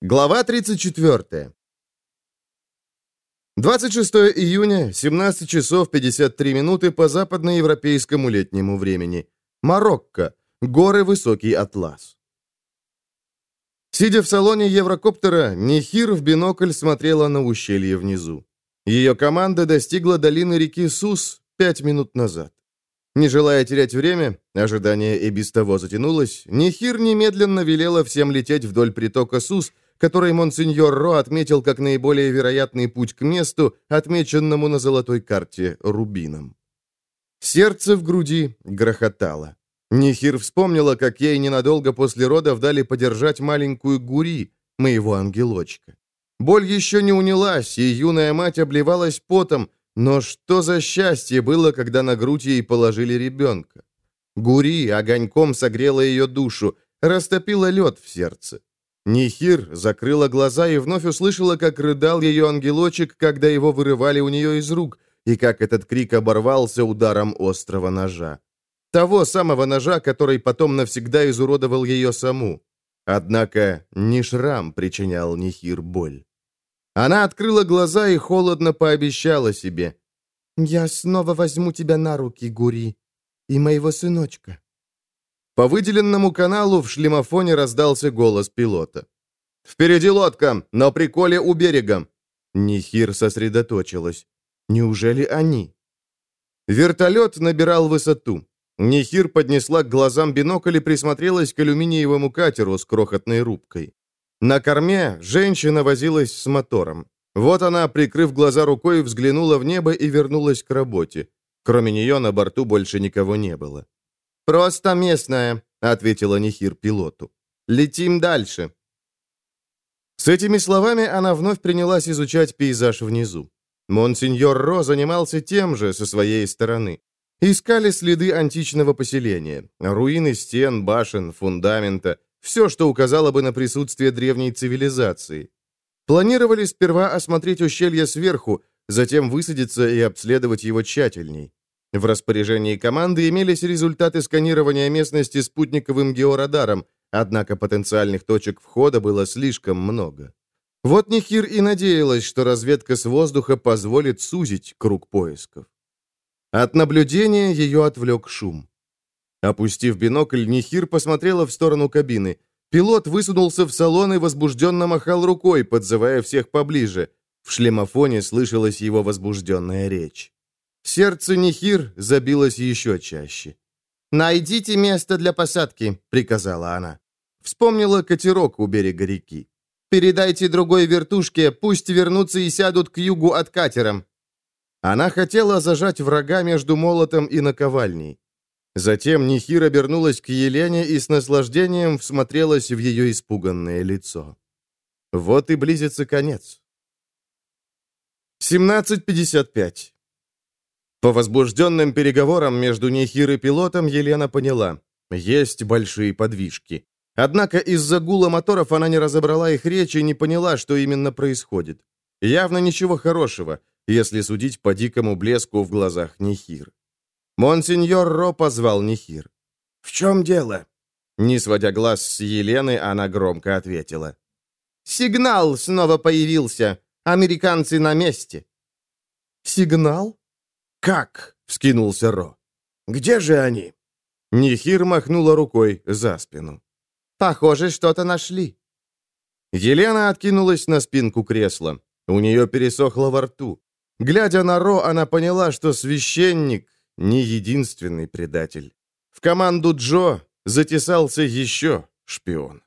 Глава 34. 26 июня, 17 часов 53 минуты по западноевропейскому летнему времени. Марокко. Горы Высокий Атлас. Сидя в салоне Еврокоптера, Нехир в бинокль смотрела на ущелье внизу. Ее команда достигла долины реки Сус пять минут назад. Не желая терять время, ожидание и без того затянулось, Нехир немедленно велела всем лететь вдоль притока Сус, который монсеньор Ро отметил как наиболее вероятный путь к месту, отмеченному на золотой карте рубином. Сердце в груди грохотало. Нихир вспомнила, как ей ненадолго после родов дали подержать маленькую гури, моего ангелочка. Боль еще не унялась, и юная мать обливалась потом, но что за счастье было, когда на грудь ей положили ребенка? Гури огоньком согрела ее душу, растопила лед в сердце. Нихир закрыла глаза и вновь услышала, как рыдал ее ангелочек, когда его вырывали у нее из рук, и как этот крик оборвался ударом острого ножа. Того самого ножа, который потом навсегда изуродовал ее саму. Однако не шрам причинял Нихир боль. Она открыла глаза и холодно пообещала себе. «Я снова возьму тебя на руки, Гури, и моего сыночка». По выделенному каналу в шлемофоне раздался голос пилота. «Впереди лодка, на приколе у берега!» Нихир сосредоточилась. «Неужели они?» Вертолет набирал высоту. Нихир поднесла к глазам бинокль и присмотрелась к алюминиевому катеру с крохотной рубкой. На корме женщина возилась с мотором. Вот она, прикрыв глаза рукой, взглянула в небо и вернулась к работе. Кроме нее на борту больше никого не было. «Просто местная», — ответила Нихир пилоту. «Летим дальше». С этими словами она вновь принялась изучать пейзаж внизу. Монсеньор Ро занимался тем же со своей стороны. Искали следы античного поселения, руины стен, башен, фундамента, все, что указало бы на присутствие древней цивилизации. Планировали сперва осмотреть ущелье сверху, затем высадиться и обследовать его тщательней. В распоряжении команды имелись результаты сканирования местности спутниковым георадаром, однако потенциальных точек входа было слишком много. Вот Нихир и надеялась, что разведка с воздуха позволит сузить круг поисков. От наблюдения ее отвлек шум. Опустив бинокль, Нихир посмотрела в сторону кабины. Пилот высунулся в салон и возбужденно махал рукой, подзывая всех поближе. В шлемофоне слышалась его возбужденная речь. Сердце Нихир забилось еще чаще. «Найдите место для посадки», — приказала она. Вспомнила катерок у берега реки. «Передайте другой вертушке, пусть вернутся и сядут к югу от катера». Она хотела зажать врага между молотом и наковальней. Затем Нихир обернулась к Елене и с наслаждением всмотрелась в ее испуганное лицо. Вот и близится конец. 17.55 по возбужденным переговорам между Нехир и пилотом Елена поняла, есть большие подвижки. Однако из-за гула моторов она не разобрала их речь и не поняла, что именно происходит. Явно ничего хорошего, если судить по дикому блеску в глазах Нехир. Монсеньор Ро позвал Нехир. «В чем дело?» Не сводя глаз с Елены, она громко ответила. «Сигнал снова появился. Американцы на месте». «Сигнал?» «Как?» — вскинулся Ро. «Где же они?» Нихир махнула рукой за спину. «Похоже, что-то нашли». Елена откинулась на спинку кресла. У нее пересохло во рту. Глядя на Ро, она поняла, что священник не единственный предатель. В команду Джо затесался еще шпион.